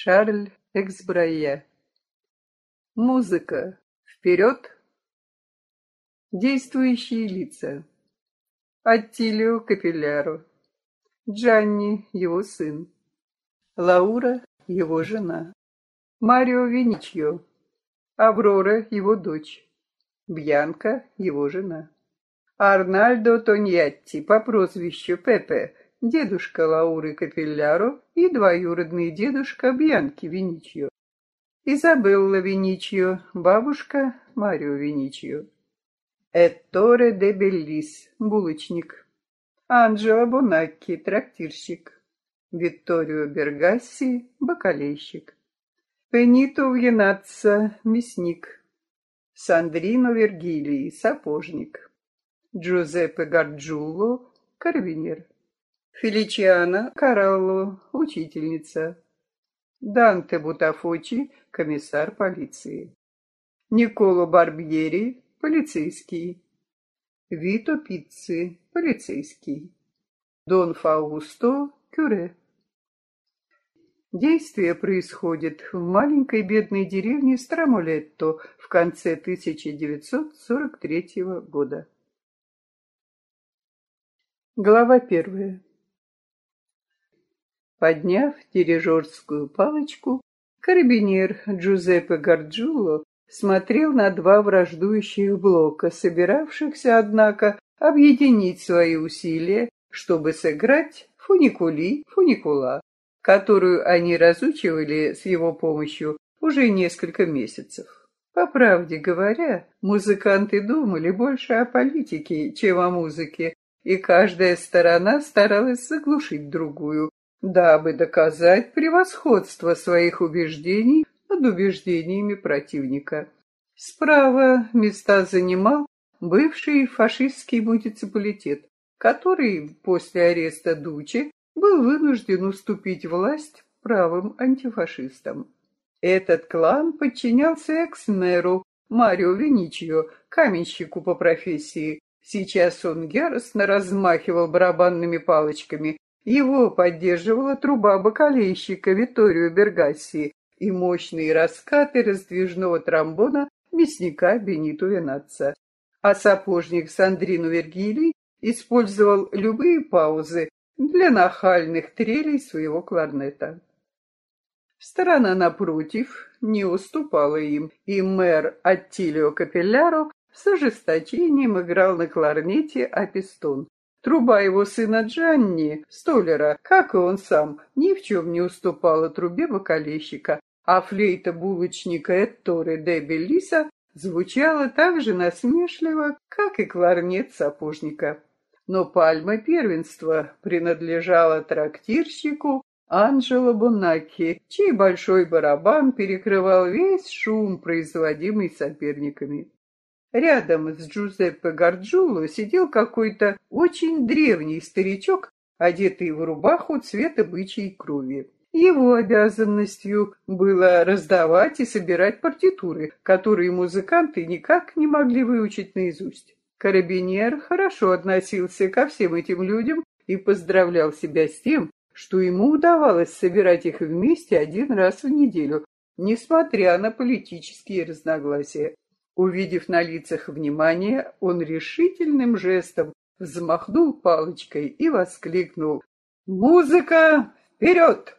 Шарль Эксбрайя. Музыка. Вперед! Действующие лица. Аттилио Капилляро. Джанни, его сын. Лаура, его жена. Марио Веничьо. Аврора, его дочь. Бьянка, его жена. Арнальдо Тоньятти по прозвищу Пепе, дедушка Лауры Капилляро и двоюродный дедушка Бьянки Веничьо. Изабелла Веничьо, бабушка Марио Веничьо. Этторе де Беллис, булочник. Анджело Бонакки, трактирщик. Витторио Бергасси, бакалейщик. Пенито Вьенатца, мясник. Сандрино Вергилий, сапожник. Джузеппе Гарджуло, карбинер. Феличиана Каралло, учительница. Данте Бутафочи, комиссар полиции. Николо Барбьери, полицейский. Вито Пицци, полицейский. Дон Фаусто, кюре. Действие происходит в маленькой бедной деревне Страмолетто в конце 1943 года. Глава первая. Подняв дирижерскую палочку, карабинер Джузеппе Гарджуло смотрел на два враждующих блока, собиравшихся, однако, объединить свои усилия, чтобы сыграть фуникули-фуникула, которую они разучивали с его помощью уже несколько месяцев. По правде говоря, музыканты думали больше о политике, чем о музыке, и каждая сторона старалась заглушить другую, дабы доказать превосходство своих убеждений над убеждениями противника. Справа места занимал бывший фашистский муниципалитет, который после ареста Дучи был вынужден уступить власть правым антифашистам. Этот клан подчинялся экс-мэру Марио Веничио, каменщику по профессии. Сейчас он яростно размахивал барабанными палочками, его поддерживала труба бокалейщика Виторио Бергасси и мощные раскаты раздвижного тромбона мясника Бенито Венатца. А сапожник Сандрину Вергилий использовал любые паузы для нахальных трелей своего кларнета. Сторона напротив не уступала им, и мэр Аттилио Капелляро с ожесточением играл на кларнете апистон. Труба его сына Джанни, столера, как и он сам, ни в чем не уступала трубе бокалейщика, а флейта булочника Этторе де Беллиса звучала так же насмешливо, как и кларнет сапожника. Но пальма первенства принадлежала трактирщику Анджело Бонакки, чей большой барабан перекрывал весь шум, производимый соперниками. Рядом с Джузеппе Гарджуло сидел какой-то очень древний старичок, одетый в рубаху цвета бычьей крови. Его обязанностью было раздавать и собирать партитуры, которые музыканты никак не могли выучить наизусть. Карабинер хорошо относился ко всем этим людям и поздравлял себя с тем, что ему удавалось собирать их вместе один раз в неделю, несмотря на политические разногласия. Увидев на лицах внимание, он решительным жестом взмахнул палочкой и воскликнул «Музыка, вперед!»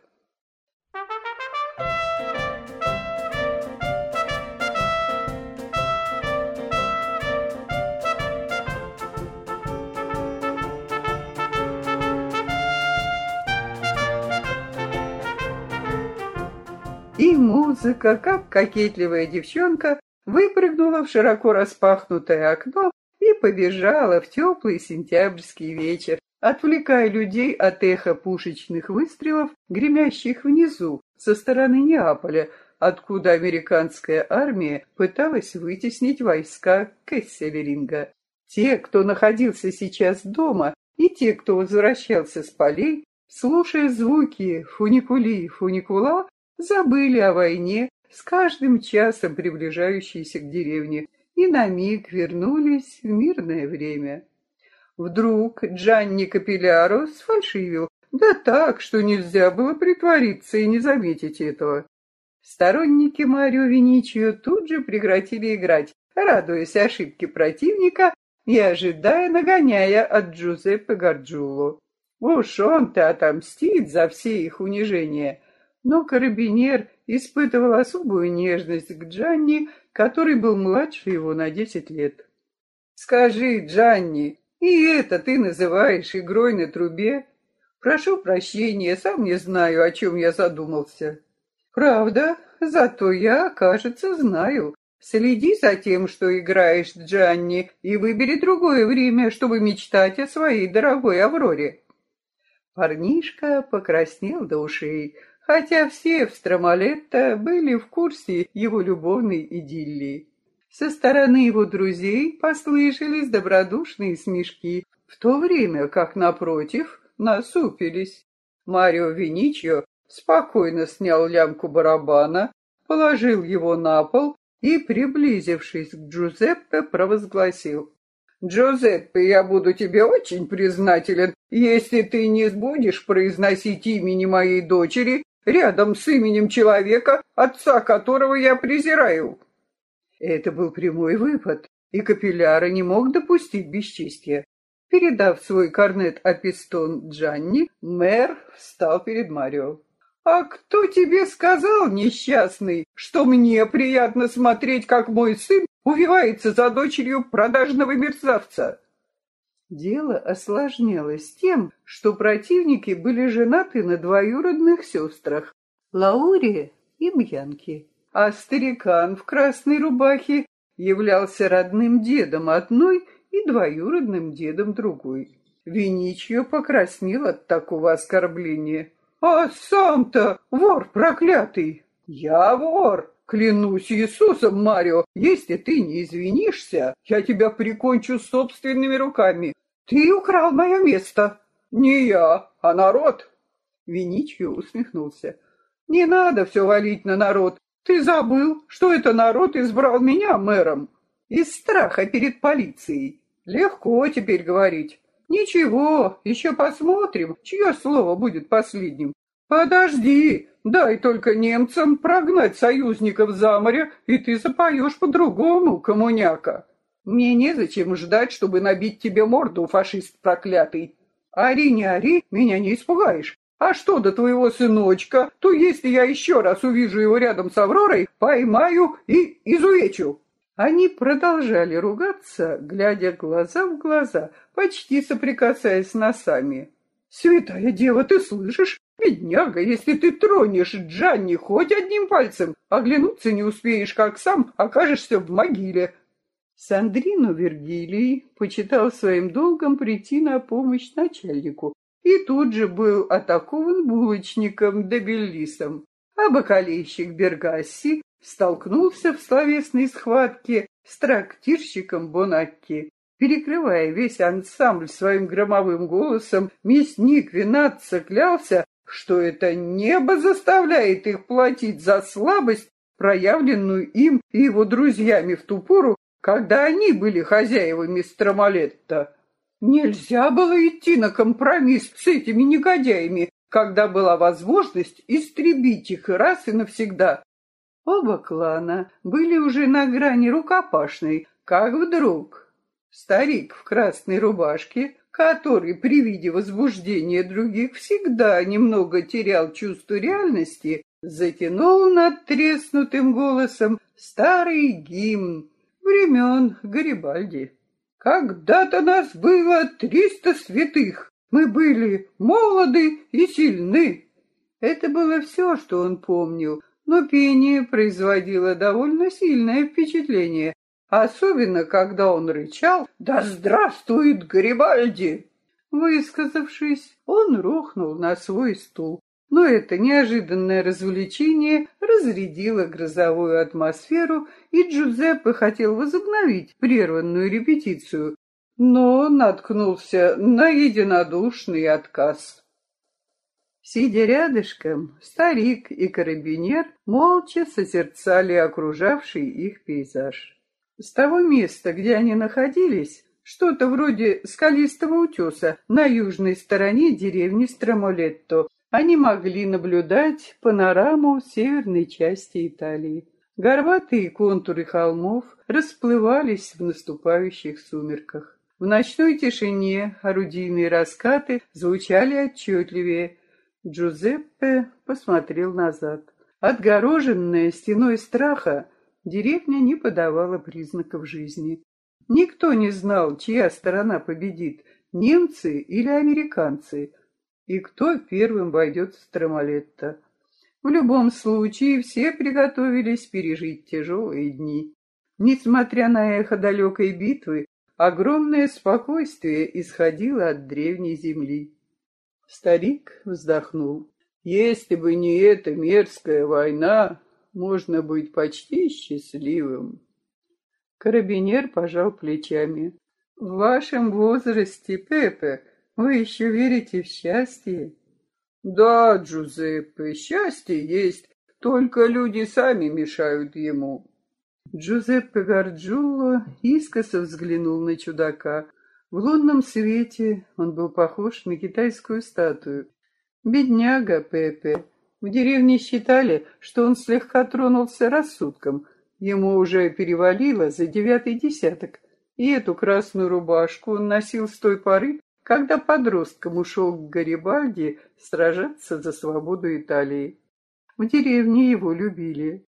И музыка, как кокетливая девчонка, выпрыгнула в широко распахнутое окно и побежала в теплый сентябрьский вечер, отвлекая людей от эха пушечных выстрелов, гремящих внизу, со стороны Неаполя, откуда американская армия пыталась вытеснить войска Кесселеринга. Те, кто находился сейчас дома, и те, кто возвращался с полей, слушая звуки фуникули и фуникула, забыли о войне с каждым часом приближающиеся к деревне, и на миг вернулись в мирное время. Вдруг Джанни Капилляро сфальшивил, Да так, что нельзя было притвориться и не заметить этого. Сторонники Марио Виничио тут же прекратили играть, радуясь ошибке противника и ожидая, нагоняя от Джузеппе Гарджуло. Уж он-то отомстит за все их унижения. Но карабинер испытывал особую нежность к Джанни, который был младше его на десять лет. «Скажи, Джанни, и это ты называешь игрой на трубе? Прошу прощения, сам не знаю, о чем я задумался». «Правда, зато я, кажется, знаю. Следи за тем, что играешь, Джанни, и выбери другое время, чтобы мечтать о своей дорогой Авроре». Парнишка покраснел до ушей, хотя все в Стромалетто были в курсе его любовной идиллии. Со стороны его друзей послышались добродушные смешки, в то время как, напротив, насупились. Марио Виничио спокойно снял лямку барабана, положил его на пол и, приблизившись к Джузеппе, провозгласил. «Джузеппе, я буду тебе очень признателен, если ты не будешь произносить имени моей дочери рядом с именем человека, отца которого я презираю». Это был прямой выпад, и Капилляра не мог допустить бесчестия. Передав свой корнет Апистон Джанни, мэр встал перед Марио. «А кто тебе сказал, несчастный, что мне приятно смотреть, как мой сын увивается за дочерью продажного мерзавца?» Дело осложнялось тем, что противники были женаты на двоюродных сестрах Лауре и Бьянке а старикан в красной рубахе являлся родным дедом одной и двоюродным дедом другой. Виничье покраснел от такого оскорбления. «А сам-то вор проклятый!» «Я вор!» Клянусь Иисусом, Марио, если ты не извинишься, я тебя прикончу собственными руками. Ты украл мое место. Не я, а народ. Виничью усмехнулся. Не надо все валить на народ. Ты забыл, что это народ избрал меня мэром? Из страха перед полицией. Легко теперь говорить. Ничего, еще посмотрим, чье слово будет последним. Подожди, дай только немцам прогнать союзников за море, и ты запоешь по-другому, коммуняка. Мне незачем ждать, чтобы набить тебе морду, фашист проклятый. Ори не ори, меня не испугаешь. А что до твоего сыночка, то если я еще раз увижу его рядом с Авророй, поймаю и изувечу». Они продолжали ругаться, глядя глаза в глаза, почти соприкасаясь носами. «Святая дева, ты слышишь? Бедняга, если ты тронешь Джанни хоть одним пальцем, оглянуться не успеешь, как сам окажешься в могиле». Сандрино Вергилий почитал своим долгом прийти на помощь начальнику, и тут же был атакован булочником Дебеллисом, а бокалейщик Бергасси столкнулся в словесной схватке с трактирщиком Бонакки. Перекрывая весь ансамбль своим громовым голосом, мясник Винатца клялся, что это небо заставляет их платить за слабость, проявленную им и его друзьями в ту пору, когда они были хозяевами Стромалетта. Нельзя было идти на компромисс с этими негодяями, когда была возможность истребить их раз и навсегда. Оба клана были уже на грани рукопашной, как вдруг старик в красной рубашке, который при виде возбуждения других всегда немного терял чувство реальности, затянул над треснутым голосом старый гимн времен Гарибальди. Когда-то нас было триста святых. Мы были молоды и сильны. Это было все, что он помнил, но пение производило довольно сильное впечатление, особенно когда он рычал «Да здравствует Гарибальди!». Высказавшись, он рухнул на свой стул, но это неожиданное развлечение разрядило грозовую атмосферу, и Джузеппе хотел возобновить прерванную репетицию, но наткнулся на единодушный отказ. Сидя рядышком, старик и карабинер молча созерцали окружавший их пейзаж. С того места, где они находились, что-то вроде скалистого утеса на южной стороне деревни Страмолетто. Они могли наблюдать панораму северной части Италии. Горбатые контуры холмов расплывались в наступающих сумерках. В ночной тишине орудийные раскаты звучали отчетливее. Джузеппе посмотрел назад. Отгороженная стеной страха, деревня не подавала признаков жизни. Никто не знал, чья сторона победит, немцы или американцы, и кто первым войдет в Стромалетто. В любом случае, все приготовились пережить тяжелые дни. Несмотря на эхо далекой битвы, огромное спокойствие исходило от древней земли. Старик вздохнул. Если бы не эта мерзкая война, можно быть почти счастливым. Карабинер пожал плечами. В вашем возрасте, Пепе, вы еще верите в счастье? Да, Джузеппе, счастье есть, только люди сами мешают ему. Джузеппе Гарджулло искоса взглянул на чудака. В лунном свете он был похож на китайскую статую. Бедняга Пепе. В деревне считали, что он слегка тронулся рассудком. Ему уже перевалило за девятый десяток. И эту красную рубашку он носил с той поры, когда подростком ушел к Гарибальди сражаться за свободу Италии. В деревне его любили.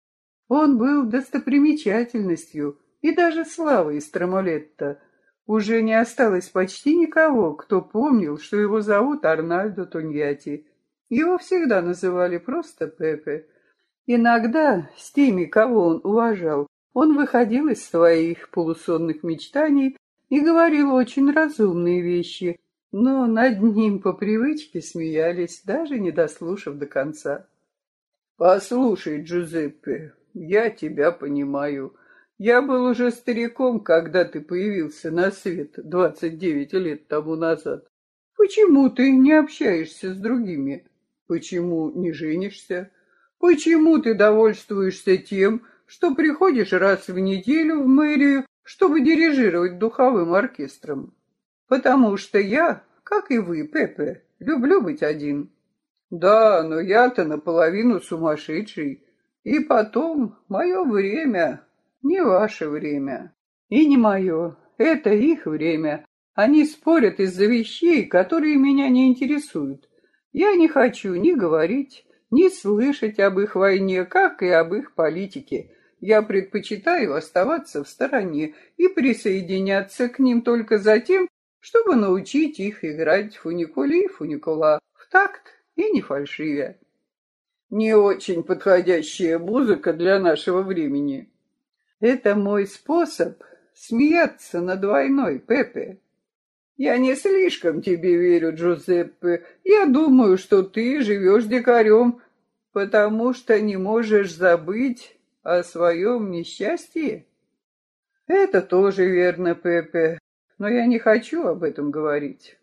Он был достопримечательностью и даже славой Страмолетта. Уже не осталось почти никого, кто помнил, что его зовут Арнальдо Туньяти. Его всегда называли просто Пепе. Иногда с теми, кого он уважал, он выходил из своих полусонных мечтаний и говорил очень разумные вещи, но над ним по привычке смеялись, даже не дослушав до конца. «Послушай, Джузеппе, я тебя понимаю. Я был уже стариком, когда ты появился на свет двадцать девять лет тому назад. Почему ты не общаешься с другими? Почему не женишься? Почему ты довольствуешься тем, что приходишь раз в неделю в мэрию, чтобы дирижировать духовым оркестром? Потому что я, как и вы, Пепе, люблю быть один. Да, но я-то наполовину сумасшедший. И потом, мое время не ваше время. И не мое. Это их время. Они спорят из-за вещей, которые меня не интересуют. Я не хочу ни говорить, ни слышать об их войне, как и об их политике. Я предпочитаю оставаться в стороне и присоединяться к ним только за тем, чтобы научить их играть фуникули и фуникула в такт и не фальшивя. Не очень подходящая музыка для нашего времени. Это мой способ смеяться над войной, Пепе. Я не слишком тебе верю, Джузеппе. Я думаю, что ты живешь дикарем, потому что не можешь забыть о своем несчастье. Это тоже верно, Пепе но я не хочу об этом говорить.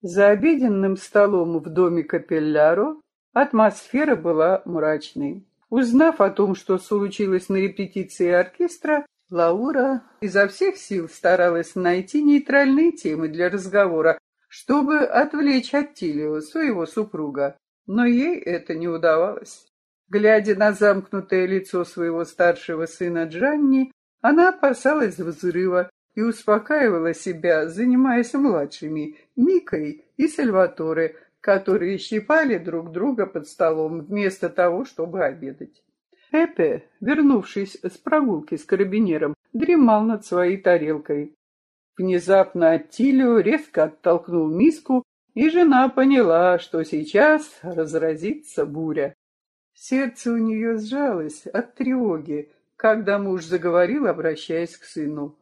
За обеденным столом в доме Капелляро атмосфера была мрачной. Узнав о том, что случилось на репетиции оркестра, Лаура изо всех сил старалась найти нейтральные темы для разговора, чтобы отвлечь Аттилио, своего супруга. Но ей это не удавалось. Глядя на замкнутое лицо своего старшего сына Джанни, она опасалась взрыва и успокаивала себя, занимаясь младшими, Микой и Сальваторе, которые щипали друг друга под столом вместо того, чтобы обедать. Эпе, вернувшись с прогулки с карабинером, дремал над своей тарелкой. Внезапно Аттилио резко оттолкнул миску, и жена поняла, что сейчас разразится буря. Сердце у нее сжалось от тревоги, когда муж заговорил, обращаясь к сыну.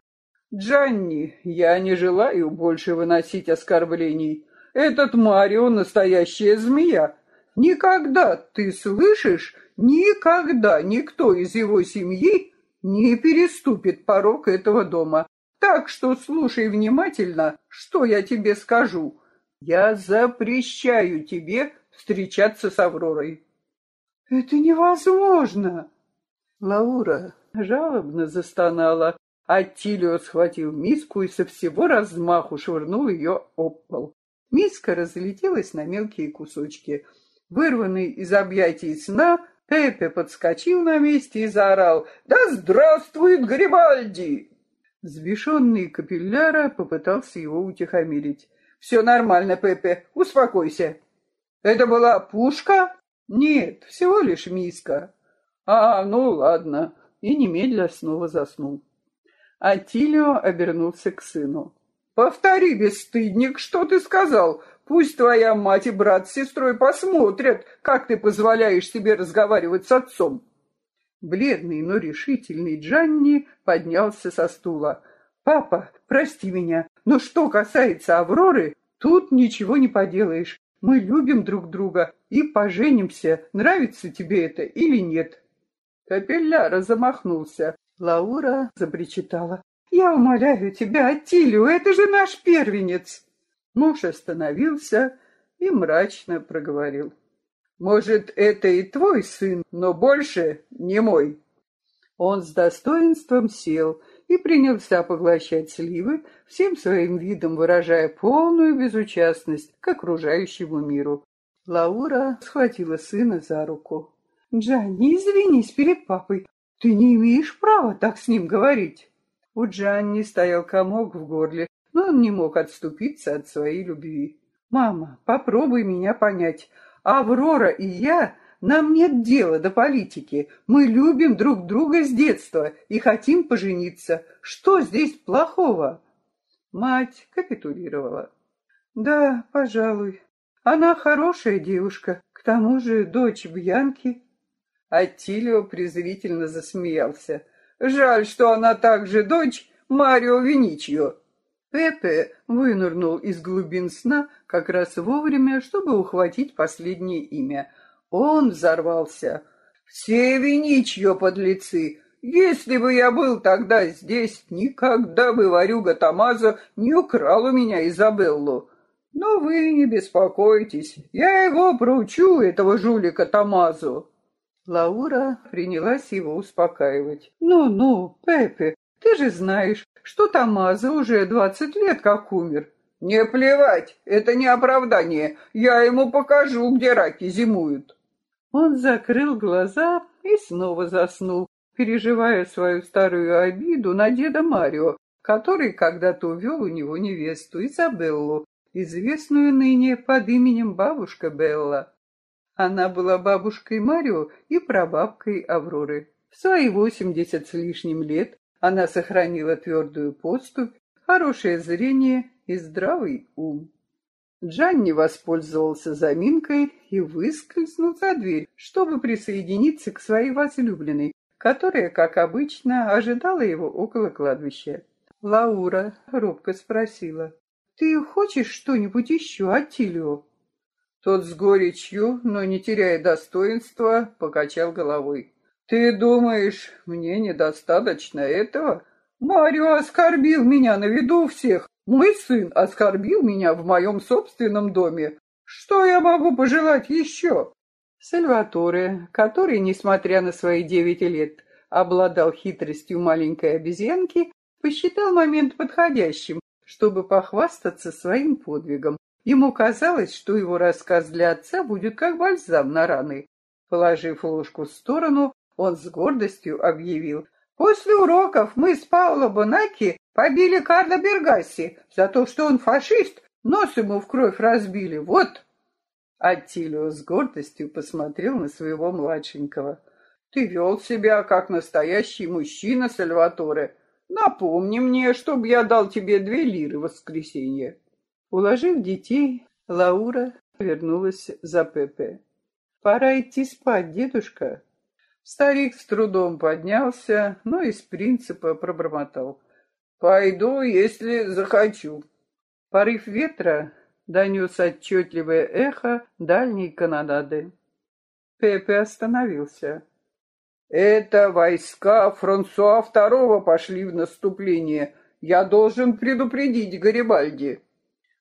Джанни, я не желаю больше выносить оскорблений. Этот Марио настоящая змея. Никогда, ты слышишь, никогда никто из его семьи не переступит порог этого дома. Так что слушай внимательно, что я тебе скажу. Я запрещаю тебе встречаться с Авророй. Это невозможно. Лаура жалобно застонала. Аттилио схватил миску и со всего размаху швырнул ее об пол. Миска разлетелась на мелкие кусочки. Вырванный из объятий сна, Пепе подскочил на месте и заорал «Да здравствует Гарибальди!» Взбешенный капилляра попытался его утихомирить. «Все нормально, Пепе, успокойся». «Это была пушка?» «Нет, всего лишь миска». «А, ну ладно». И немедля снова заснул. Атилио обернулся к сыну. «Повтори, бесстыдник, что ты сказал? Пусть твоя мать и брат с сестрой посмотрят, как ты позволяешь себе разговаривать с отцом». Бледный, но решительный Джанни поднялся со стула. «Папа, прости меня, но что касается Авроры, тут ничего не поделаешь. Мы любим друг друга и поженимся, нравится тебе это или нет». Капелляра замахнулся. Лаура запричитала. «Я умоляю тебя, Атилию, это же наш первенец!» Муж остановился и мрачно проговорил. «Может, это и твой сын, но больше не мой». Он с достоинством сел и принялся поглощать сливы, всем своим видом выражая полную безучастность к окружающему миру. Лаура схватила сына за руку. «Джанни, извинись перед папой. Ты не имеешь права так с ним говорить. У Джанни стоял комок в горле, но он не мог отступиться от своей любви. Мама, попробуй меня понять. Аврора и я, нам нет дела до политики. Мы любим друг друга с детства и хотим пожениться. Что здесь плохого? Мать капитулировала. Да, пожалуй. Она хорошая девушка, к тому же дочь Бьянки. Аттилио презрительно засмеялся. «Жаль, что она также дочь Марио Веничио». Пепе вынырнул из глубин сна как раз вовремя, чтобы ухватить последнее имя. Он взорвался. «Все Веничио подлецы! Если бы я был тогда здесь, никогда бы Варюга Тамазо не украл у меня Изабеллу. Но вы не беспокойтесь, я его проучу, этого жулика Тамазу. Лаура принялась его успокаивать. «Ну-ну, Пепе, ты же знаешь, что Тамаза уже двадцать лет как умер». «Не плевать, это не оправдание. Я ему покажу, где раки зимуют». Он закрыл глаза и снова заснул, переживая свою старую обиду на деда Марио, который когда-то увел у него невесту Изабеллу, известную ныне под именем бабушка Белла. Она была бабушкой Марио и прабабкой Авроры. В свои восемьдесят с лишним лет она сохранила твердую поступь, хорошее зрение и здравый ум. Джанни воспользовался заминкой и выскользнул за дверь, чтобы присоединиться к своей возлюбленной, которая, как обычно, ожидала его около кладбища. Лаура робко спросила, «Ты хочешь что-нибудь еще, Атилио?» Тот с горечью, но не теряя достоинства, покачал головой. «Ты думаешь, мне недостаточно этого? Марио оскорбил меня на виду всех. Мой сын оскорбил меня в моем собственном доме. Что я могу пожелать еще?» Сальваторе, который, несмотря на свои девять лет, обладал хитростью маленькой обезьянки, посчитал момент подходящим, чтобы похвастаться своим подвигом. Ему казалось, что его рассказ для отца будет как бальзам на раны. Положив ложку в сторону, он с гордостью объявил. «После уроков мы с Пауло Бонаки побили Карла Бергаси за то, что он фашист, нос ему в кровь разбили. Вот!» Аттилио с гордостью посмотрел на своего младшенького. «Ты вел себя, как настоящий мужчина, Сальваторе. Напомни мне, чтобы я дал тебе две лиры в воскресенье». Уложив детей, Лаура вернулась за Пепе. «Пора идти спать, дедушка». Старик с трудом поднялся, но из принципа пробормотал. «Пойду, если захочу». Порыв ветра донес отчетливое эхо дальней канонады. Пепе остановился. «Это войска Франсуа II пошли в наступление. Я должен предупредить Гарибальди».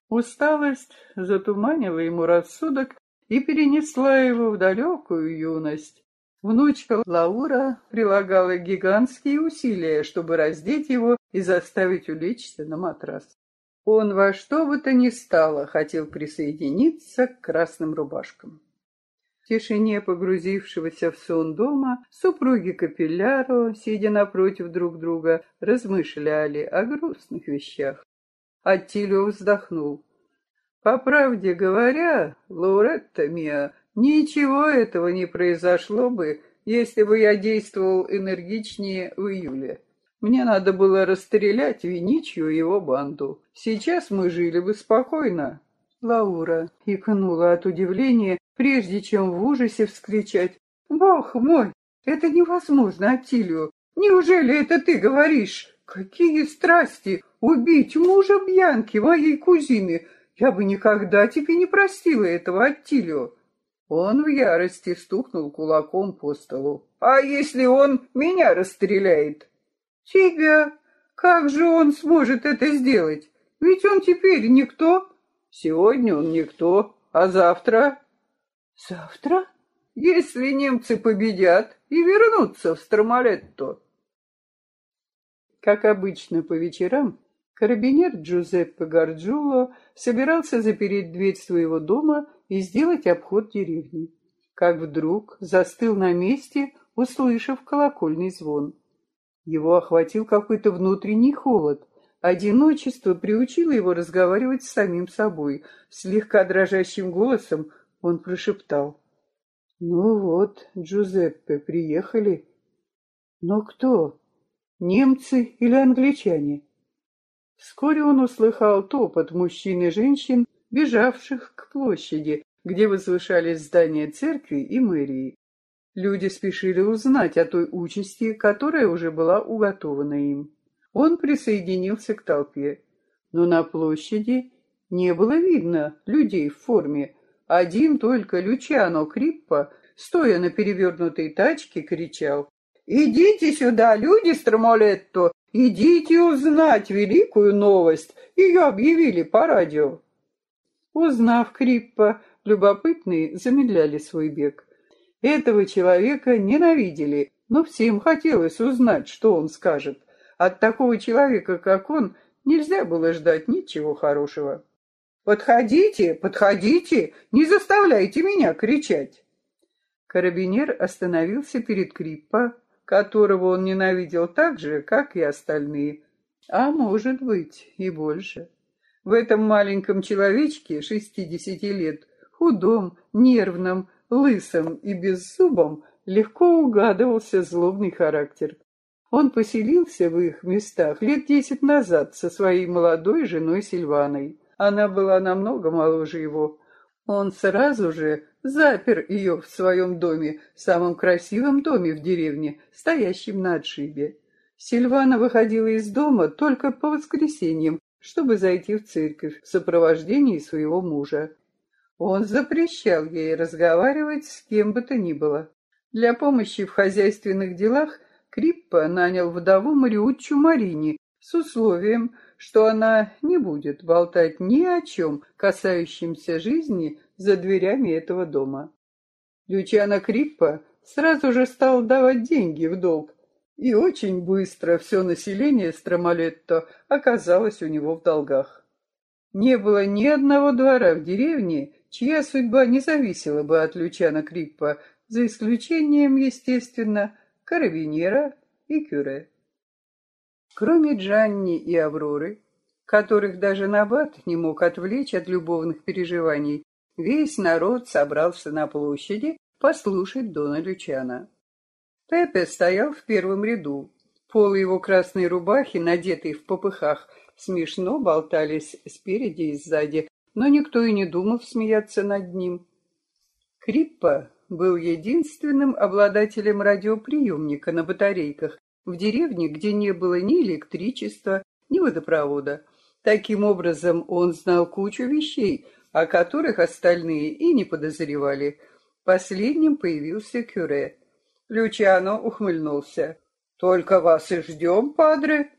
Усталость затуманила ему рассудок и перенесла его в далекую юность. Внучка Лаура прилагала гигантские усилия, чтобы раздеть его и заставить улечься на матрас. Он во что бы то ни стало хотел присоединиться к красным рубашкам. В тишине погрузившегося в сон дома супруги Капилляро, сидя напротив друг друга, размышляли о грустных вещах. Аттилио вздохнул. По правде говоря, Лауретта Мия, ничего этого не произошло бы, если бы я действовал энергичнее в июле. Мне надо было расстрелять Виничью и его банду. Сейчас мы жили бы спокойно. Лаура икнула от удивления, прежде чем в ужасе вскричать. «Бог мой, это невозможно, Атилию! Неужели это ты говоришь? Какие страсти! Убить мужа Бьянки, моей кузины! Я бы никогда тебе не простила этого, Аттилио. Он в ярости стукнул кулаком по столу. А если он меня расстреляет? Тебя? Как же он сможет это сделать? Ведь он теперь никто. Сегодня он никто, а завтра? Завтра? Если немцы победят и вернутся в Стромалетто. Как обычно по вечерам, Карабинер Джузеппе Гарджуло собирался запереть дверь своего дома и сделать обход деревни. Как вдруг застыл на месте, услышав колокольный звон. Его охватил какой-то внутренний холод. Одиночество приучило его разговаривать с самим собой. Слегка дрожащим голосом он прошептал. «Ну вот, Джузеппе, приехали. Но кто? Немцы или англичане?» Вскоре он услыхал топот мужчин и женщин, бежавших к площади, где возвышались здания церкви и мэрии. Люди спешили узнать о той участи, которая уже была уготована им. Он присоединился к толпе, но на площади не было видно людей в форме. Один только Лючано Криппа, стоя на перевернутой тачке, кричал «Идите сюда, люди Стромолетто, Идите узнать великую новость. Ее объявили по радио. Узнав Криппа, любопытные замедляли свой бег. Этого человека ненавидели, но всем хотелось узнать, что он скажет. От такого человека, как он, нельзя было ждать ничего хорошего. «Подходите, подходите, не заставляйте меня кричать!» Карабинер остановился перед Криппа, которого он ненавидел так же, как и остальные, а может быть и больше. В этом маленьком человечке шестидесяти лет, худом, нервном, лысом и беззубом, легко угадывался злобный характер. Он поселился в их местах лет десять назад со своей молодой женой Сильваной. Она была намного моложе его. Он сразу же запер ее в своем доме, самом красивом доме в деревне, стоящем на отшибе. Сильвана выходила из дома только по воскресеньям, чтобы зайти в церковь в сопровождении своего мужа. Он запрещал ей разговаривать с кем бы то ни было. Для помощи в хозяйственных делах Криппа нанял вдову Мариуччу Марини с условием, что она не будет болтать ни о чем, касающемся жизни за дверями этого дома. Лючано Криппа сразу же стал давать деньги в долг, и очень быстро все население Стромалетто оказалось у него в долгах. Не было ни одного двора в деревне, чья судьба не зависела бы от Лючана Криппа, за исключением, естественно, карабинера и кюре. Кроме Джанни и Авроры, которых даже Набат не мог отвлечь от любовных переживаний, Весь народ собрался на площади послушать Дона Лючана. Пепе стоял в первом ряду. Полы его красной рубахи, надетые в попыхах, смешно болтались спереди и сзади, но никто и не думал смеяться над ним. Криппа был единственным обладателем радиоприемника на батарейках в деревне, где не было ни электричества, ни водопровода. Таким образом, он знал кучу вещей, о которых остальные и не подозревали. Последним появился Кюре. Лючано ухмыльнулся. «Только вас и ждем, падре!»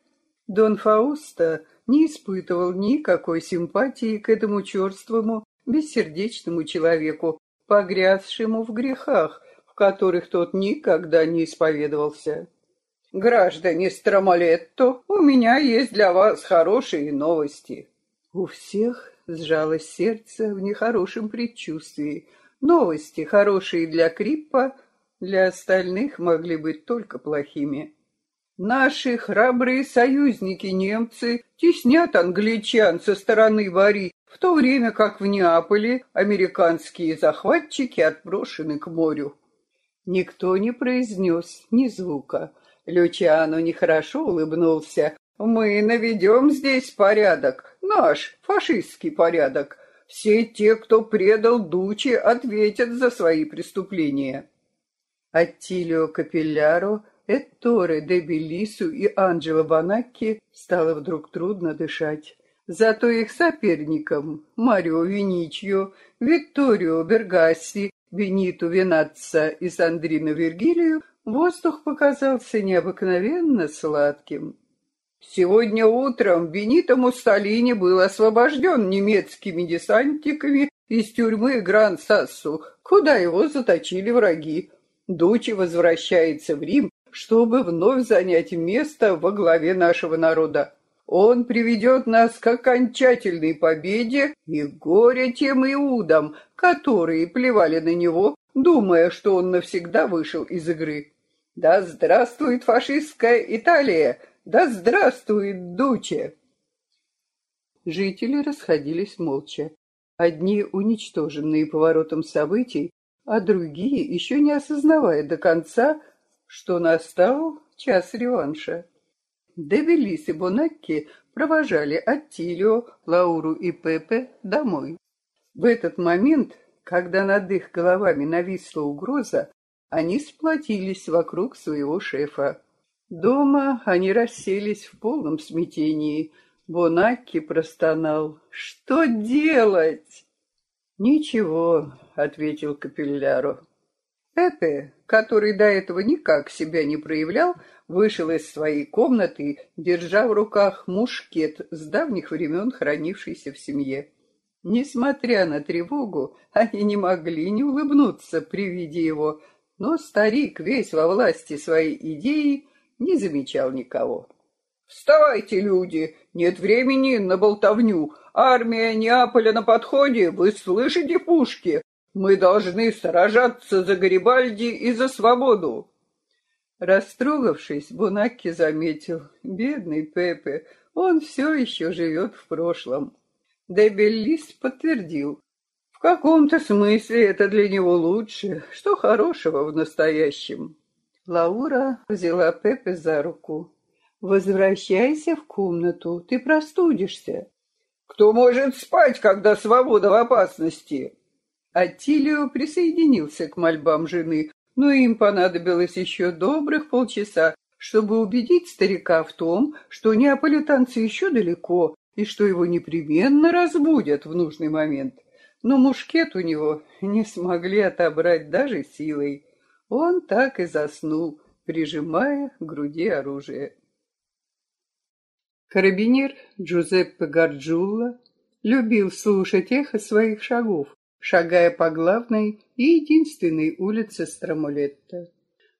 Дон Фауста не испытывал никакой симпатии к этому черствому, бессердечному человеку, погрязшему в грехах, в которых тот никогда не исповедовался. Граждане Стромалетто, у меня есть для вас хорошие новости. У всех сжалось сердце в нехорошем предчувствии. Новости, хорошие для Криппа, для остальных могли быть только плохими. Наши храбрые союзники немцы теснят англичан со стороны Вари, в то время как в Неаполе американские захватчики отброшены к морю. Никто не произнес ни звука. Лючано нехорошо улыбнулся. «Мы наведем здесь порядок, наш фашистский порядок. Все те, кто предал Дучи, ответят за свои преступления». Аттилио Капилляро, Этторе де Белису и Анджело Банакки стало вдруг трудно дышать. Зато их соперникам Марио Виничио, Викторио Бергасси, Бениту Венатца и Сандрино Вергилию воздух показался необыкновенно сладким. Сегодня утром Бенито Муссолини был освобожден немецкими десантниками из тюрьмы Гран-Сассу, куда его заточили враги. Дучи возвращается в Рим, чтобы вновь занять место во главе нашего народа. Он приведет нас к окончательной победе и горе тем иудам, которые плевали на него, думая, что он навсегда вышел из игры. Да здравствует фашистская Италия! Да здравствует Дуче! Жители расходились молча. Одни уничтоженные поворотом событий, а другие, еще не осознавая до конца, что настал час реванша. Девелис и Бонакки провожали Аттилио, Лауру и Пепе домой. В этот момент, когда над их головами нависла угроза, они сплотились вокруг своего шефа. Дома они расселись в полном смятении. Бонакки простонал. «Что делать?» «Ничего», — ответил Капилляро. Пепе, который до этого никак себя не проявлял, вышел из своей комнаты, держа в руках мушкет с давних времен хранившийся в семье. Несмотря на тревогу, они не могли не улыбнуться при виде его, но старик, весь во власти своей идеи, не замечал никого. «Вставайте, люди! Нет времени на болтовню! Армия Неаполя на подходе! Вы слышите пушки? Мы должны сражаться за Гарибальди и за свободу!» Растрогавшись, Бунакки заметил. Бедный Пепе, он все еще живет в прошлом. Дебеллис подтвердил. В каком-то смысле это для него лучше, что хорошего в настоящем. Лаура взяла Пепе за руку. «Возвращайся в комнату, ты простудишься». «Кто может спать, когда свобода в опасности?» Аттилио присоединился к мольбам жены, но им понадобилось еще добрых полчаса, чтобы убедить старика в том, что неаполитанцы еще далеко и что его непременно разбудят в нужный момент. Но мушкет у него не смогли отобрать даже силой. Он так и заснул, прижимая к груди оружие. Карабинер Джузеппе Гарджулла любил слушать эхо своих шагов, шагая по главной и единственной улице Страмулетта.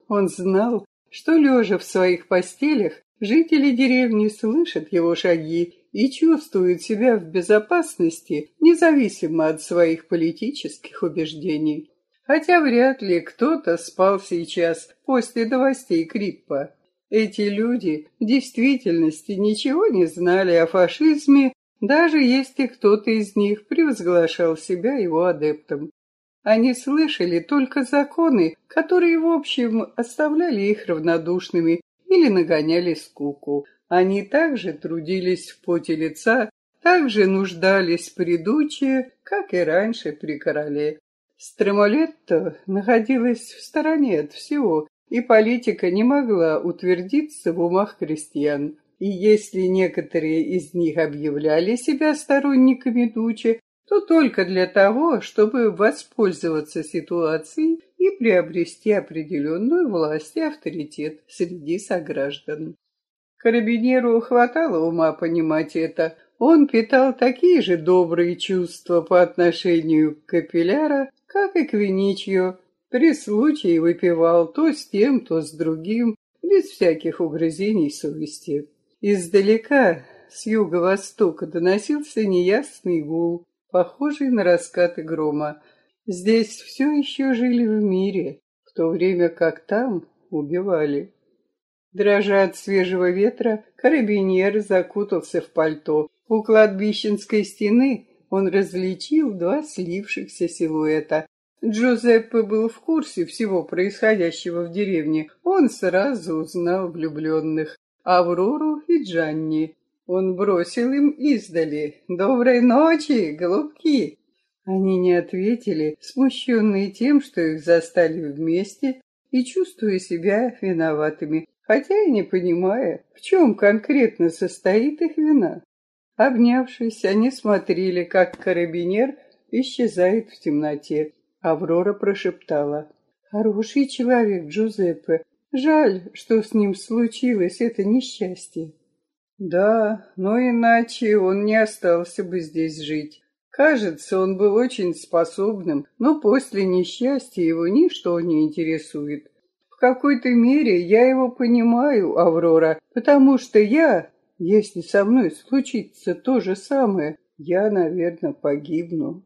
Он знал, что, лежа в своих постелях, жители деревни слышат его шаги и чувствуют себя в безопасности, независимо от своих политических убеждений. Хотя вряд ли кто-то спал сейчас после новостей Криппа. Эти люди в действительности ничего не знали о фашизме даже если кто-то из них превозглашал себя его адептом. Они слышали только законы, которые, в общем, оставляли их равнодушными или нагоняли скуку. Они также трудились в поте лица, также нуждались при дуче, как и раньше при короле. Стремолетто находилась в стороне от всего, и политика не могла утвердиться в умах крестьян. И если некоторые из них объявляли себя сторонниками Дучи, то только для того, чтобы воспользоваться ситуацией и приобрести определенную власть и авторитет среди сограждан. Карабинеру хватало ума понимать это. Он питал такие же добрые чувства по отношению к Капилляра, как и к Виничью. При случае выпивал то с тем, то с другим, без всяких угрызений совести. Издалека, с юго-востока, доносился неясный гул, похожий на раскаты грома. Здесь все еще жили в мире, в то время как там убивали. Дрожа от свежего ветра, карабинер закутался в пальто. У кладбищенской стены он различил два слившихся силуэта. Джузеппе был в курсе всего происходящего в деревне. Он сразу узнал влюбленных. Аврору и Джанни. Он бросил им издали. «Доброй ночи, голубки!» Они не ответили, смущенные тем, что их застали вместе и чувствуя себя виноватыми, хотя и не понимая, в чем конкретно состоит их вина. Обнявшись, они смотрели, как карабинер исчезает в темноте. Аврора прошептала. «Хороший человек, Джузеппе. Жаль, что с ним случилось это несчастье». «Да, но иначе он не остался бы здесь жить. Кажется, он был очень способным, но после несчастья его ничто не интересует. В какой-то мере я его понимаю, Аврора, потому что я, если со мной случится то же самое, я, наверное, погибну.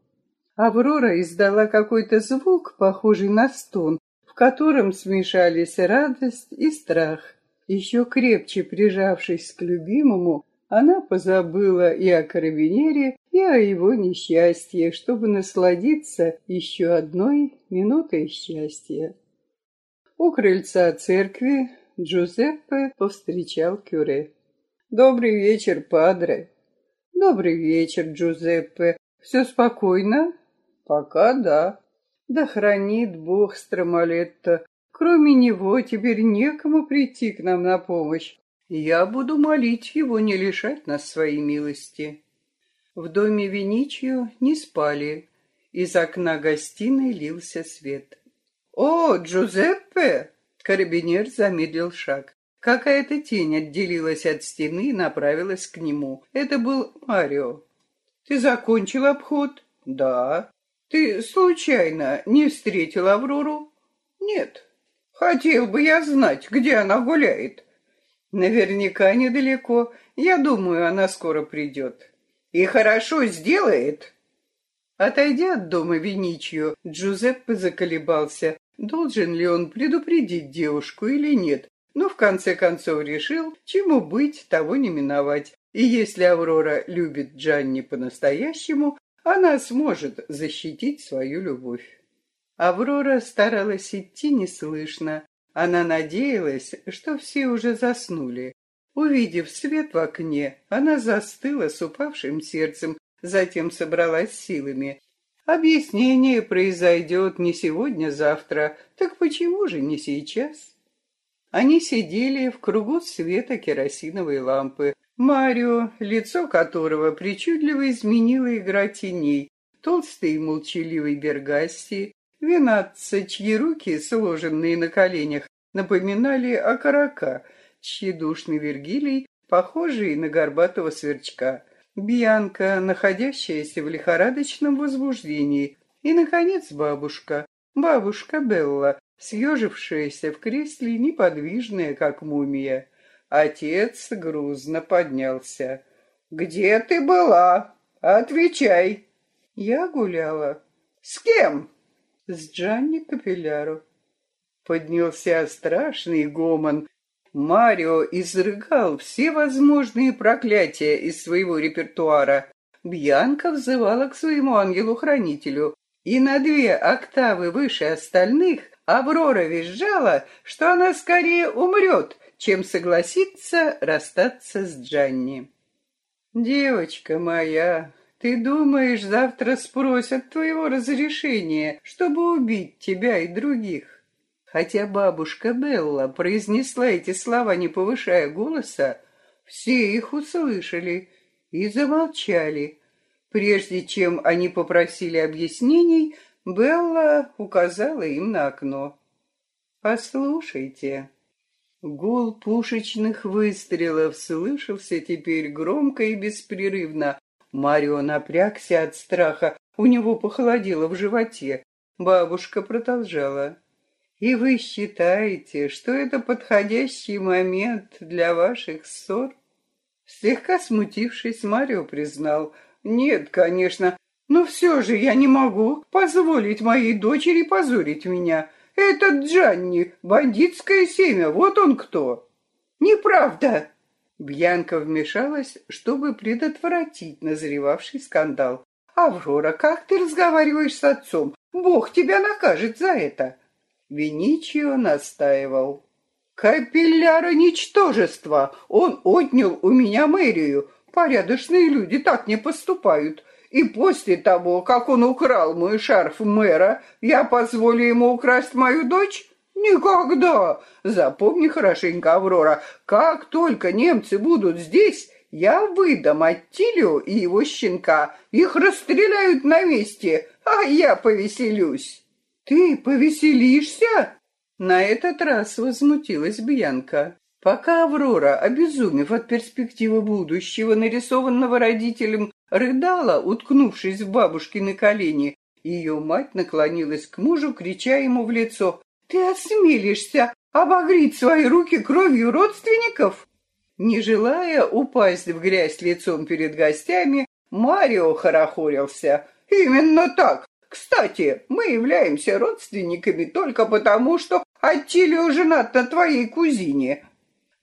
Аврора издала какой-то звук, похожий на стон, котором смешались радость и страх. Еще крепче прижавшись к любимому, она позабыла и о карабинере, и о его несчастье, чтобы насладиться еще одной минутой счастья. У крыльца церкви Джузеппе повстречал Кюре. «Добрый вечер, падре!» «Добрый вечер, Джузеппе. Все спокойно?» Пока да. Да хранит Бог Стромалетто. Кроме него теперь некому прийти к нам на помощь. Я буду молить его не лишать нас своей милости. В доме Виничио не спали. Из окна гостиной лился свет. «О, Джузеппе!» Карабинер замедлил шаг. Какая-то тень отделилась от стены и направилась к нему. Это был Марио. «Ты закончил обход?» «Да». Ты случайно не встретил Аврору? Нет. Хотел бы я знать, где она гуляет. Наверняка недалеко. Я думаю, она скоро придет. И хорошо сделает. Отойдя от дома Виничью, Джузеппе заколебался, должен ли он предупредить девушку или нет, но в конце концов решил, чему быть, того не миновать. И если Аврора любит Джанни по-настоящему, она сможет защитить свою любовь. Аврора старалась идти неслышно. Она надеялась, что все уже заснули. Увидев свет в окне, она застыла с упавшим сердцем, затем собралась силами. Объяснение произойдет не сегодня-завтра, так почему же не сейчас? Они сидели в кругу света керосиновой лампы, Марио, лицо которого причудливо изменила игра теней, толстый и молчаливый Бергасси, Винатца, чьи руки, сложенные на коленях, напоминали окорока, тщедушный Вергилий, похожий на горбатого сверчка, Бьянка, находящаяся в лихорадочном возбуждении, и, наконец, бабушка, бабушка Белла, съежившаяся в кресле, неподвижная, как мумия. Отец грузно поднялся. «Где ты была? Отвечай!» «Я гуляла». «С кем?» «С Джанни Капилляро». Поднялся страшный гомон. Марио изрыгал все возможные проклятия из своего репертуара. Бьянка взывала к своему ангелу-хранителю, и на две октавы выше остальных Аврора визжала, что она скорее умрет, чем согласиться расстаться с Джанни. «Девочка моя, ты думаешь, завтра спросят твоего разрешения, чтобы убить тебя и других?» Хотя бабушка Белла произнесла эти слова, не повышая голоса, все их услышали и замолчали. Прежде чем они попросили объяснений, Белла указала им на окно. «Послушайте». Гул пушечных выстрелов слышался теперь громко и беспрерывно. Марио напрягся от страха, у него похолодело в животе. Бабушка продолжала. И вы считаете, что это подходящий момент для ваших ссор? Слегка смутившись, Марио признал, нет, конечно, но все же я не могу позволить моей дочери позорить меня. Этот Джанни, бандитское семя, вот он кто. Неправда. Бьянка вмешалась, чтобы предотвратить назревавший скандал. «Аврора, как ты разговариваешь с отцом? Бог тебя накажет за это!» Веничио настаивал. «Капилляра ничтожество! Он отнял у меня мэрию. Порядочные люди так не поступают. И после того, как он украл мой шарф мэра, я позволю ему украсть мою дочь? Никогда! Запомни хорошенько, Аврора, как только немцы будут здесь, я выдам Аттилию и его щенка. Их расстреляют на месте, а я повеселюсь. Ты повеселишься? На этот раз возмутилась Бьянка. Пока Аврора, обезумев от перспективы будущего, нарисованного родителем, рыдала, уткнувшись в бабушкины колени, ее мать наклонилась к мужу, крича ему в лицо. «Ты осмелишься обогреть свои руки кровью родственников?» Не желая упасть в грязь лицом перед гостями, Марио хорохорился. «Именно так! Кстати, мы являемся родственниками только потому, что Аттилио женат на твоей кузине».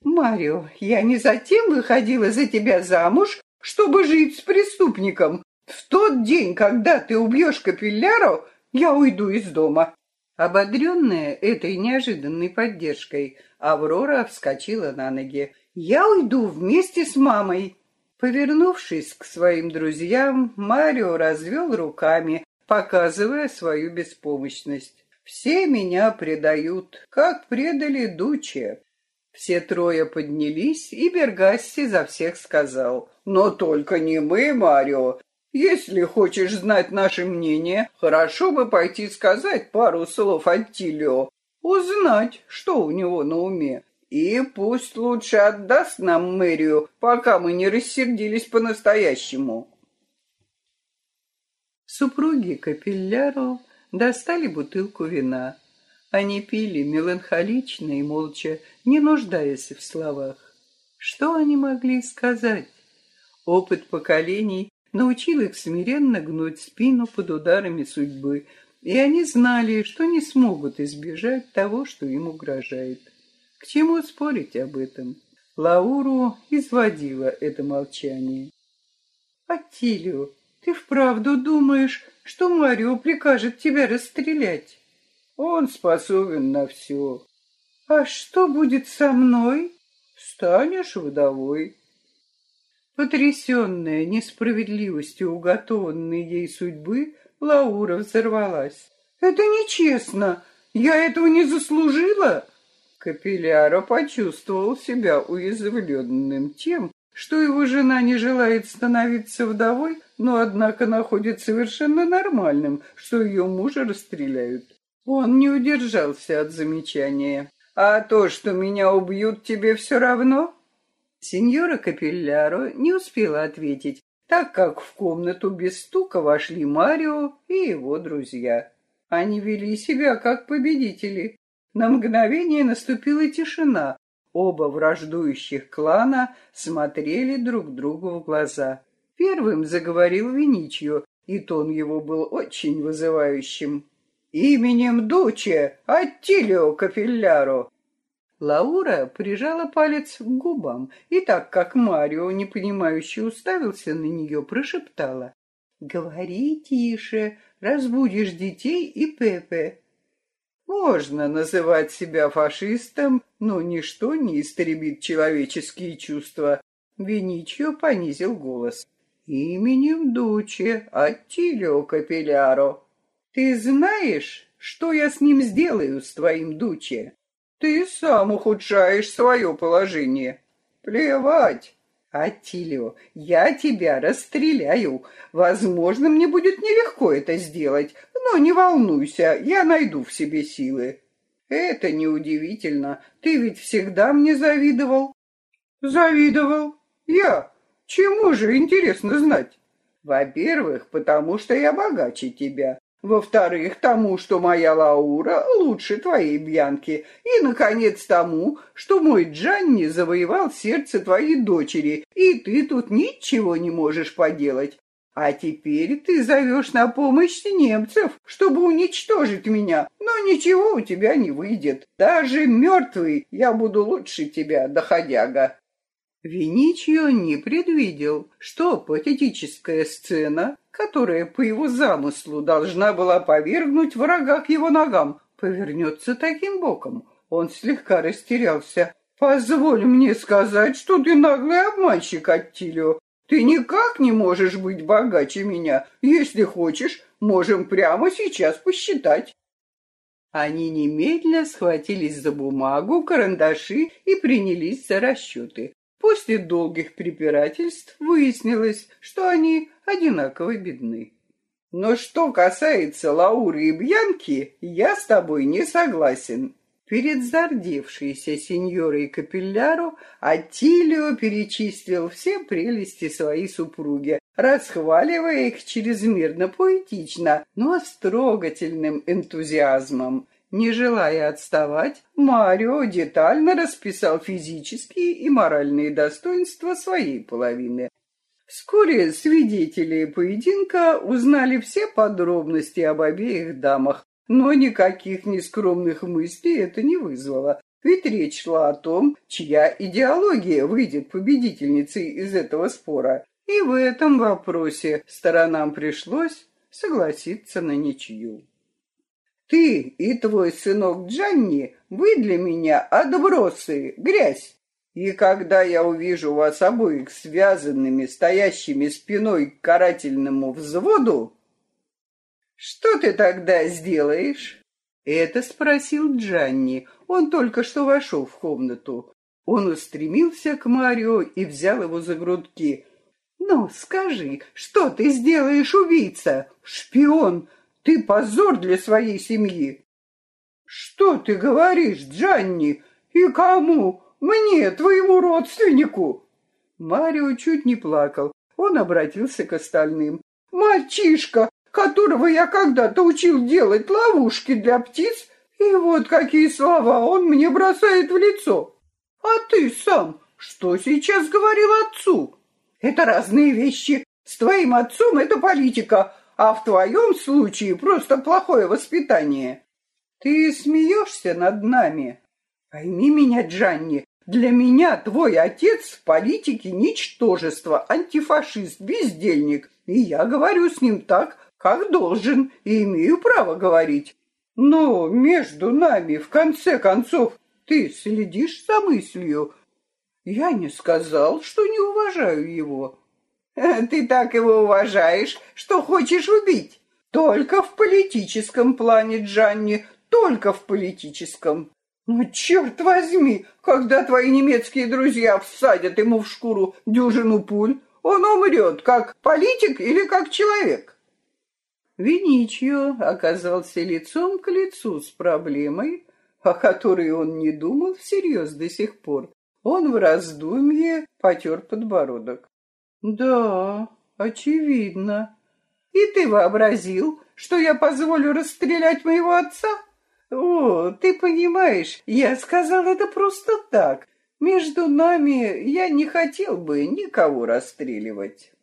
«Марио, я не затем выходила за тебя замуж, чтобы жить с преступником. В тот день, когда ты убьешь Капилляру, я уйду из дома». Ободренная этой неожиданной поддержкой, Аврора вскочила на ноги. Я уйду вместе с мамой. Повернувшись к своим друзьям, Марио развел руками, показывая свою беспомощность. Все меня предают, как предали Дуче. Все трое поднялись, и Бергасси за всех сказал. «Но только не мы, Марио. Если хочешь знать наше мнение, хорошо бы пойти сказать пару слов Аттилио, узнать, что у него на уме. И пусть лучше отдаст нам мэрию, пока мы не рассердились по-настоящему. Супруги Капилляру достали бутылку вина. Они пили меланхолично и молча, не нуждаясь в словах. Что они могли сказать? Опыт поколений научил их смиренно гнуть спину под ударами судьбы, и они знали, что не смогут избежать того, что им угрожает. К чему спорить об этом? Лауру изводило это молчание. «Аттилио, ты вправду думаешь, что Марио прикажет тебя расстрелять?» «Он способен на все». «А что будет со мной?» «Станешь вдовой». Потрясенная несправедливостью уготованной ей судьбы, Лаура взорвалась. «Это нечестно! Я этого не заслужила!» Капилляро почувствовал себя уязвленным тем, что его жена не желает становиться вдовой, но, однако, находит совершенно нормальным, что ее мужа расстреляют. Он не удержался от замечания. «А то, что меня убьют, тебе все равно?» Сеньора Капилляро не успела ответить, так как в комнату без стука вошли Марио и его друзья. Они вели себя как победители. На мгновение наступила тишина. Оба враждующих клана смотрели друг другу в глаза. Первым заговорил Виничио, и тон его был очень вызывающим. «Именем Дуче, Аттилио Капилляро!» Лаура прижала палец к губам, и так как Марио, непонимающе уставился на нее, прошептала. «Говори тише, разбудишь детей и Пепе. Можно называть себя фашистом, но ничто не истребит человеческие чувства. Веничио понизил голос. Именем Дуче, Аттилио Капилляро. Ты знаешь, что я с ним сделаю, с твоим Дуче? Ты сам ухудшаешь свое положение. Плевать. Аттилио, я тебя расстреляю. Возможно, мне будет нелегко это сделать, но не волнуйся, я найду в себе силы. Это неудивительно. Ты ведь всегда мне завидовал. Завидовал? Я? Чему же, интересно знать? Во-первых, потому что я богаче тебя. Во-вторых, тому, что моя Лаура лучше твоей Бьянки. И, наконец, тому, что мой Джанни завоевал сердце твоей дочери, и ты тут ничего не можешь поделать. А теперь ты зовешь на помощь немцев, чтобы уничтожить меня, но ничего у тебя не выйдет. Даже мертвый я буду лучше тебя, доходяга. Виничио не предвидел, что патетическая сцена, которая по его замыслу должна была повергнуть врага к его ногам, повернется таким боком. Он слегка растерялся. «Позволь мне сказать, что ты наглый обманщик, Аттилио. Ты никак не можешь быть богаче меня. Если хочешь, можем прямо сейчас посчитать». Они немедленно схватились за бумагу, карандаши и принялись за расчеты. После долгих препирательств выяснилось, что они одинаково бедны. Но что касается Лауры и Бьянки, я с тобой не согласен. Перед зардевшейся сеньорой Капилляру Аттилио перечислил все прелести своей супруги, расхваливая их чрезмерно поэтично, но с трогательным энтузиазмом. Не желая отставать, Марио детально расписал физические и моральные достоинства своей половины. Вскоре свидетели поединка узнали все подробности об обеих дамах, но никаких нескромных мыслей это не вызвало. Ведь речь шла о том, чья идеология выйдет победительницей из этого спора. И в этом вопросе сторонам пришлось согласиться на ничью. Ты и твой сынок Джанни, вы для меня отбросы, грязь. И когда я увижу вас обоих связанными, стоящими спиной к карательному взводу, что ты тогда сделаешь? Это спросил Джанни. Он только что вошел в комнату. Он устремился к Марио и взял его за грудки. «Ну, скажи, что ты сделаешь, убийца? Шпион! Ты позор для своей семьи. Что ты говоришь, Джанни? И кому? Мне, твоему родственнику? Марио чуть не плакал. Он обратился к остальным. Мальчишка, которого я когда-то учил делать ловушки для птиц, и вот какие слова он мне бросает в лицо. А ты сам что сейчас говорил отцу? Это разные вещи. С твоим отцом это политика, а в твоем случае просто плохое воспитание. Ты смеешься над нами? Пойми меня, Джанни, для меня твой отец в политике ничтожество, антифашист, бездельник, и я говорю с ним так, как должен, и имею право говорить. Но между нами, в конце концов, ты следишь за мыслью. Я не сказал, что не уважаю его. Ты так его уважаешь, что хочешь убить. Только в политическом плане, Джанни, только в политическом. Ну, черт возьми, когда твои немецкие друзья всадят ему в шкуру дюжину пуль, он умрет, как политик или как человек. Виничио оказался лицом к лицу с проблемой, о которой он не думал всерьез до сих пор. Он в раздумье потер подбородок. Да, очевидно. И ты вообразил, что я позволю расстрелять моего отца? О, ты понимаешь, я сказал это просто так. Между нами я не хотел бы никого расстреливать.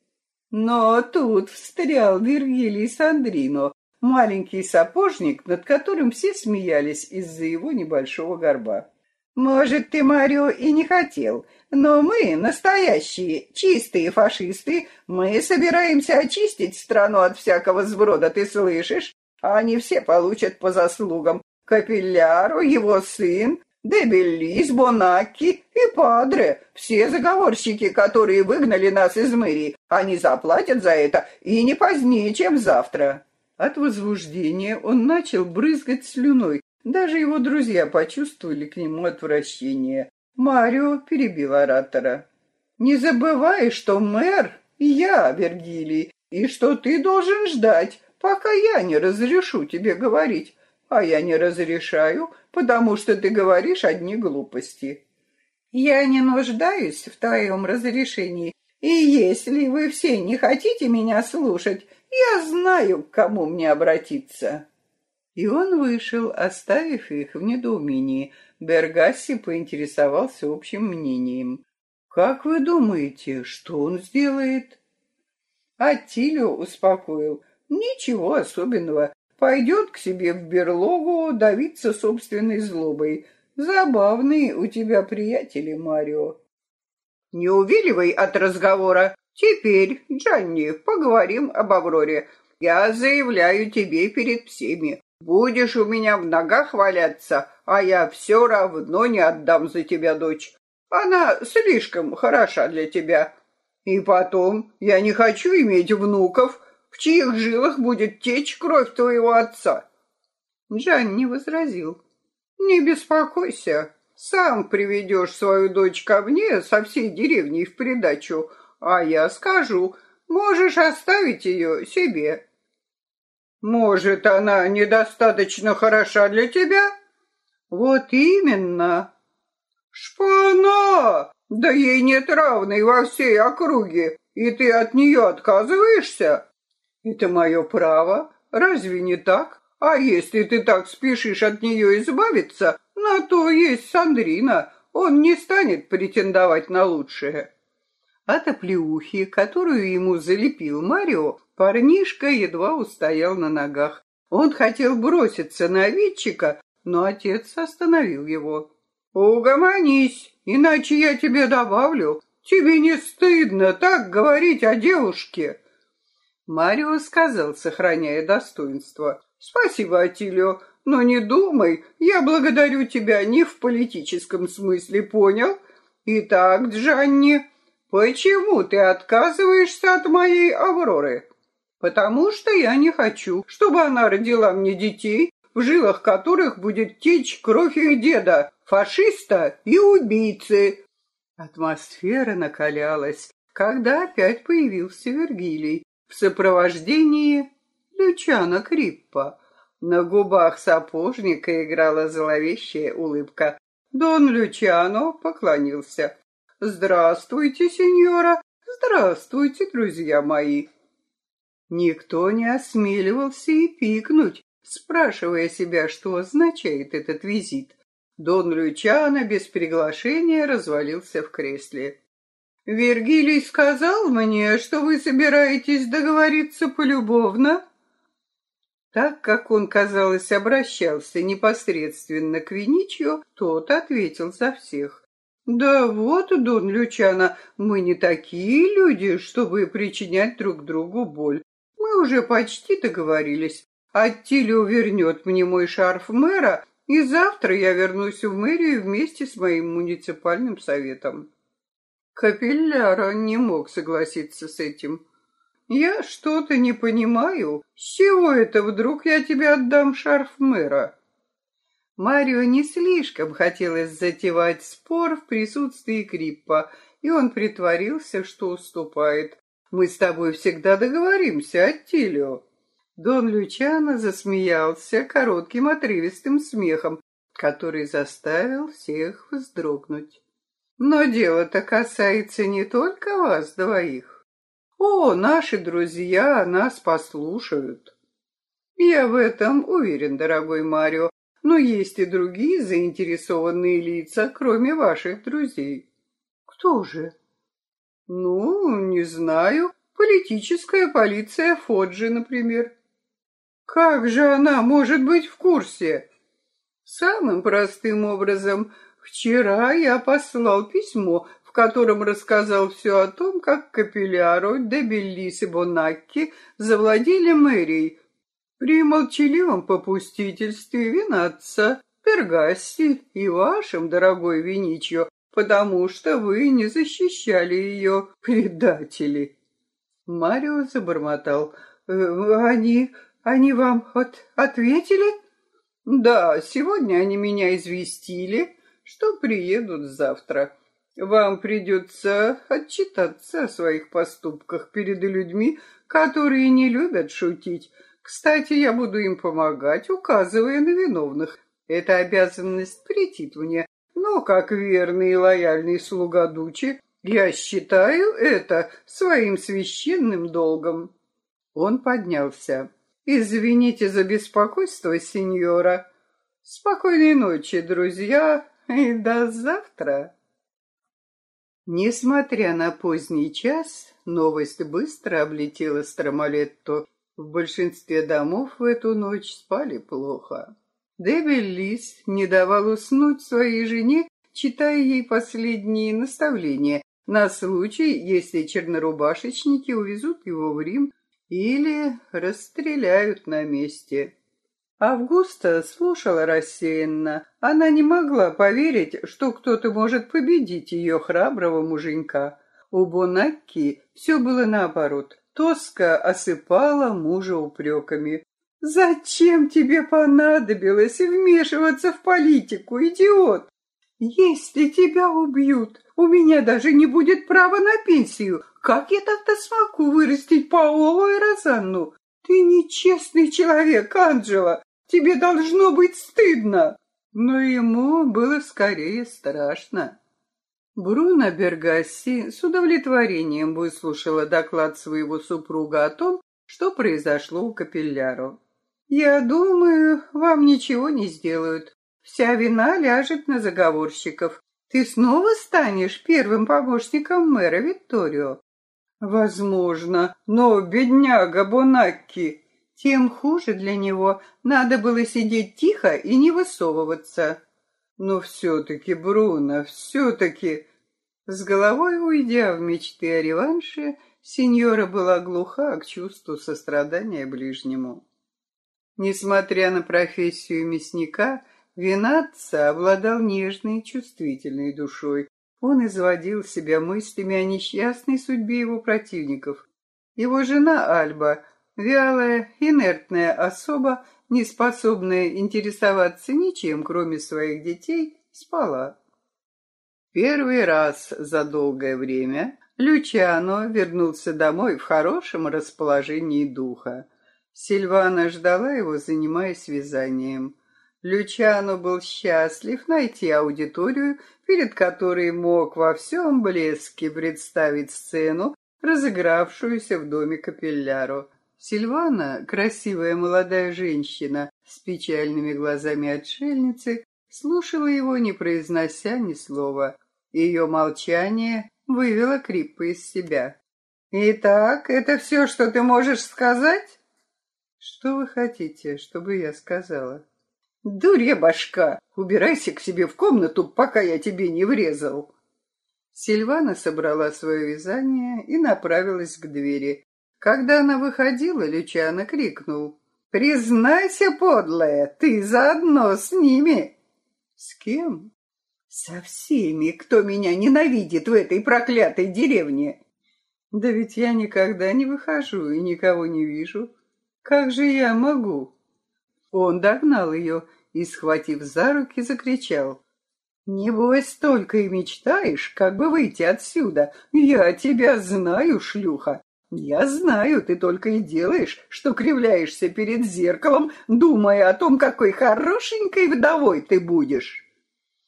Но тут встрял Вергилий Сандрино, маленький сапожник, над которым все смеялись из-за его небольшого горба. Может, ты, Марио, и не хотел, но мы, настоящие, чистые фашисты, мы собираемся очистить страну от всякого сброда, ты слышишь? Они все получат по заслугам. Капилляру, его сын, Дебеллис, Бонакки и Падре, все заговорщики, которые выгнали нас из мэрии, они заплатят за это и не позднее, чем завтра. От возбуждения он начал брызгать слюной. Даже его друзья почувствовали к нему отвращение. Марио перебил оратора. «Не забывай, что мэр — я, Вергилий, и что ты должен ждать, пока я не разрешу тебе говорить. А я не разрешаю, потому что ты говоришь одни глупости. Я не нуждаюсь в твоем разрешении, и если вы все не хотите меня слушать, Я знаю, к кому мне обратиться». И он вышел, оставив их в недоумении. Бергасси поинтересовался общим мнением. «Как вы думаете, что он сделает?» Аттилио успокоил. «Ничего особенного. Пойдет к себе в берлогу давиться собственной злобой. Забавные у тебя приятели, Марио». «Не увиливай от разговора. Теперь, Джанни, поговорим об Авроре. Я заявляю тебе перед всеми. Будешь у меня в ногах валяться, а я все равно не отдам за тебя дочь. Она слишком хороша для тебя. И потом, я не хочу иметь внуков, в чьих жилах будет течь кровь твоего отца. Джан не возразил. Не беспокойся, сам приведешь свою дочь ко мне со всей деревней в придачу, а я скажу, можешь оставить ее себе. Может, она недостаточно хороша для тебя? Вот именно. Шпана! Да ей нет равной во всей округе, и ты от нее отказываешься? Это мое право, разве не так? А если ты так спешишь от нее избавиться, на то есть Сандрина, он не станет претендовать на лучшее. От оплеухи, которую ему залепил Марио, парнишка едва устоял на ногах. Он хотел броситься на Витчика, но отец остановил его. «Угомонись, иначе я тебе добавлю. Тебе не стыдно так говорить о девушке?» Марио сказал, сохраняя достоинство. «Спасибо, Атилио, но не думай, я благодарю тебя не в политическом смысле, понял? Итак, Джанни, почему ты отказываешься от моей Авроры? Потому что я не хочу, чтобы она родила мне детей, в жилах которых будет течь кровь их деда, фашиста и убийцы. Атмосфера накалялась, когда опять появился Вергилий в сопровождении Лючана Криппа. На губах сапожника играла зловещая улыбка. Дон Лючано поклонился. «Здравствуйте, сеньора! Здравствуйте, друзья мои!» Никто не осмеливался и пикнуть, спрашивая себя, что означает этот визит. Дон Лючано без приглашения развалился в кресле. «Вергилий сказал мне, что вы собираетесь договориться полюбовно?» Так как он, казалось, обращался непосредственно к Виничью, тот ответил за всех. «Да вот, Дон Лючана, мы не такие люди, чтобы причинять друг другу боль. Мы уже почти договорились. Аттилио вернет мне мой шарф мэра, и завтра я вернусь в мэрию вместе с моим муниципальным советом». Капилляра не мог согласиться с этим. Я что-то не понимаю. С чего это вдруг я тебе отдам шарф мэра? Марио не слишком хотелось затевать спор в присутствии Криппа, и он притворился, что уступает. Мы с тобой всегда договоримся, Аттилио. Дон Лючано засмеялся коротким отрывистым смехом, который заставил всех вздрогнуть. Но дело-то касается не только вас двоих. О, наши друзья нас послушают. Я в этом уверен, дорогой Марио, но есть и другие заинтересованные лица, кроме ваших друзей. Кто же? Ну, не знаю. Политическая полиция Фоджи, например. Как же она может быть в курсе? Самым простым образом. Вчера я послал письмо в котором рассказал все о том, как Капилляро, де и Бонакки завладели мэрией при молчаливом попустительстве Винатца, Пергасси и вашем, дорогой Виничьо, потому что вы не защищали ее, предатели. Марио забормотал. «Э, «Они... они вам от... ответили?» «Да, сегодня они меня известили, что приедут завтра. Вам придется отчитаться о своих поступках перед людьми, которые не любят шутить. Кстати, я буду им помогать, указывая на виновных. Эта обязанность претит мне, но как верный и лояльный слуга Дучи, я считаю это своим священным долгом. Он поднялся. «Извините за беспокойство, сеньора. Спокойной ночи, друзья, и до завтра». Несмотря на поздний час, новость быстро облетела Стромалетто. В большинстве домов в эту ночь спали плохо. Дебель Лис не давал уснуть своей жене, читая ей последние наставления на случай, если чернорубашечники увезут его в Рим или расстреляют на месте. Августа слушала рассеянно. Она не могла поверить, что кто-то может победить ее храброго муженька. У Бонакки все было наоборот. Тоска осыпала мужа упреками. «Зачем тебе понадобилось вмешиваться в политику, идиот? Если тебя убьют, у меня даже не будет права на пенсию. Как я тогда смогу вырастить Паоло и Розанну? Ты нечестный человек, Анджела. Тебе должно быть стыдно!» Но ему было скорее страшно. Бруно Бергасси с удовлетворением выслушала доклад своего супруга о том, что произошло у Капилляро. «Я думаю, вам ничего не сделают. Вся вина ляжет на заговорщиков. Ты снова станешь первым помощником мэра Викторио?» «Возможно, но бедняга Бонакки тем хуже для него. Надо было сидеть тихо и не высовываться. Но все-таки, Бруно, все-таки... С головой уйдя в мечты о реванше, сеньора была глуха к чувству сострадания ближнему. Несмотря на профессию мясника, Винатца обладал нежной и чувствительной душой. Он изводил себя мыслями о несчастной судьбе его противников. Его жена Альба Вялая, инертная особа, не способная интересоваться ничем, кроме своих детей, спала. Первый раз за долгое время Лючано вернулся домой в хорошем расположении духа. Сильвана ждала его, занимаясь вязанием. Лючано был счастлив найти аудиторию, перед которой мог во всем блеске представить сцену, разыгравшуюся в доме Капелляро. Сильвана, красивая молодая женщина с печальными глазами отшельницы, слушала его, не произнося ни слова. Ее молчание вывело Криппа из себя. «Итак, это все, что ты можешь сказать?» «Что вы хотите, чтобы я сказала?» «Дурья башка! Убирайся к себе в комнату, пока я тебе не врезал!» Сильвана собрала свое вязание и направилась к двери, когда она выходила, Лючано крикнул. «Признайся, подлая, ты заодно с ними!» «С кем?» «Со всеми, кто меня ненавидит в этой проклятой деревне!» «Да ведь я никогда не выхожу и никого не вижу. Как же я могу?» Он догнал ее и, схватив за руки, закричал. «Небось, только и мечтаешь, как бы выйти отсюда. Я тебя знаю, шлюха. «Я знаю, ты только и делаешь, что кривляешься перед зеркалом, думая о том, какой хорошенькой вдовой ты будешь».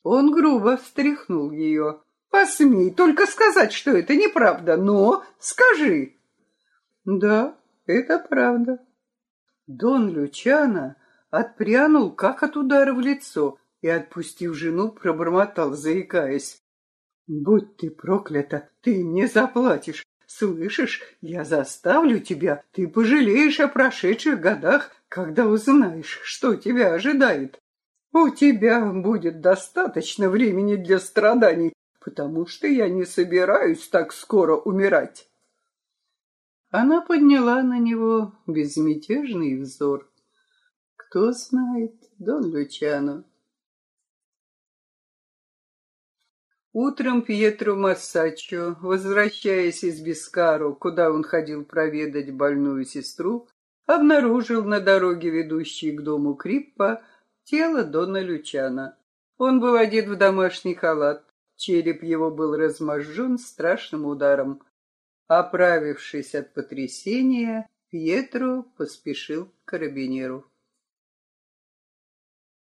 Он грубо встряхнул ее. «Посмей только сказать, что это неправда, но скажи». «Да, это правда». Дон Лючана отпрянул, как от удара в лицо, и, отпустив жену, пробормотал, заикаясь. «Будь ты проклята, ты мне заплатишь. Слышишь, я заставлю тебя, ты пожалеешь о прошедших годах, когда узнаешь, что тебя ожидает. У тебя будет достаточно времени для страданий, потому что я не собираюсь так скоро умирать. Она подняла на него безмятежный взор. Кто знает, Дон Лючано, Утром Пьетро Массачо, возвращаясь из Бискаро, куда он ходил проведать больную сестру, обнаружил на дороге, ведущей к дому Криппа, тело Дона Лючана. Он был одет в домашний халат, череп его был разможжен страшным ударом. Оправившись от потрясения, Пьетро поспешил к карабинеру.